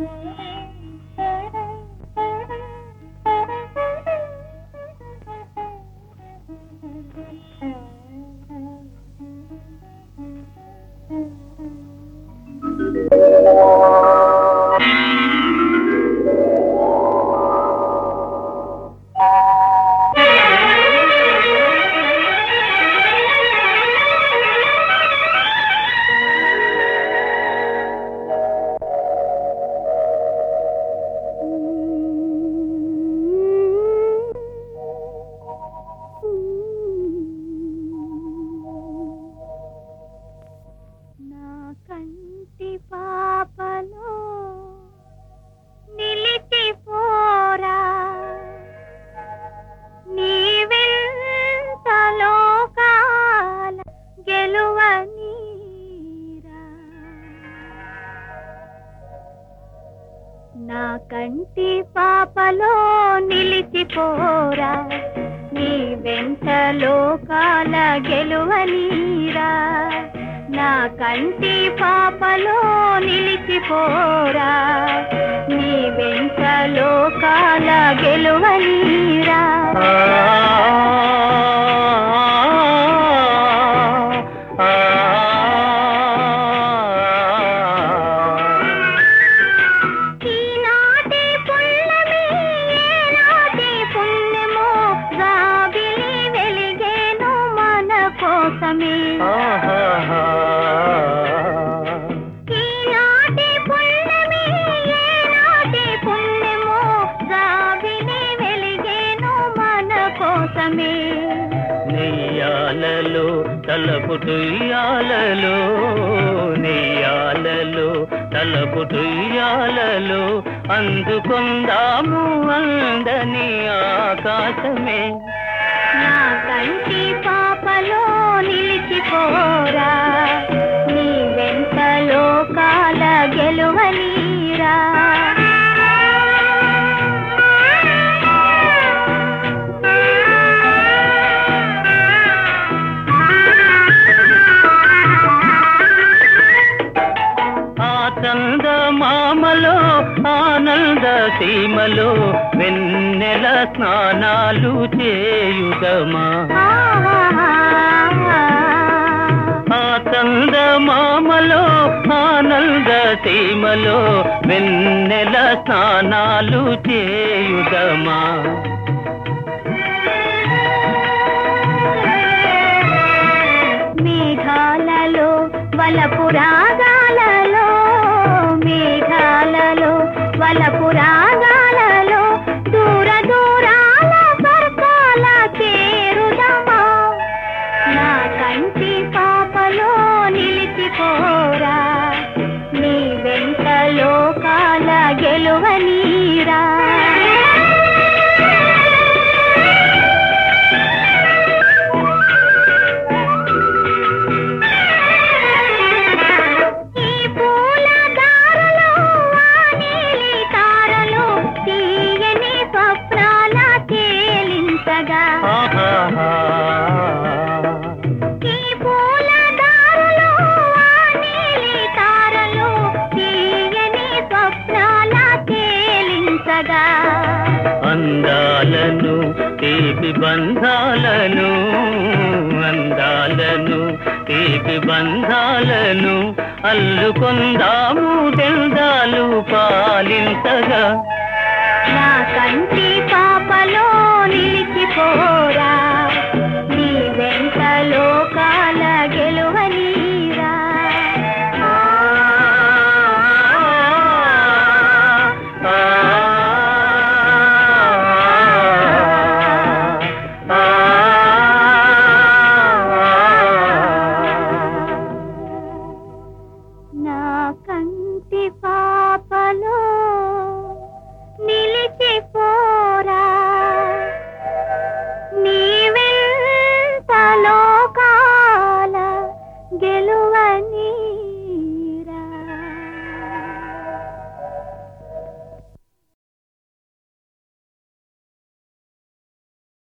Mm-hmm. కంటి పాపలో నిలిచిపోరా. నీ వెంట లోకాల గెలువనీరా నా కంటి పాపలో నిలిచిపోరా. నీ వెంట లోకాల గెలువనీరా కోసమే. నెయ్యాలలో తలపుటుయ్యాలలో నెయ్యాలలో తలపుటుయ్యాలలో అందుకుందాము అందని ఆకాశమే. నా కంటి సీమలో వెన్నెల స్నానాలు చేయుదమా? ఆ చంద మామలో ఆనంద సీమలో వెన్నెల స్నానాలు చేయుదమా? మేఘాలలో వలపురా తేలించగా అందాలను తీపి బంధాలను అందాలను తీపి బంధాలను అల్లుకొందాము దెందాలు పాలింతగా నా కంటి పాపలో నిలిచిపోరా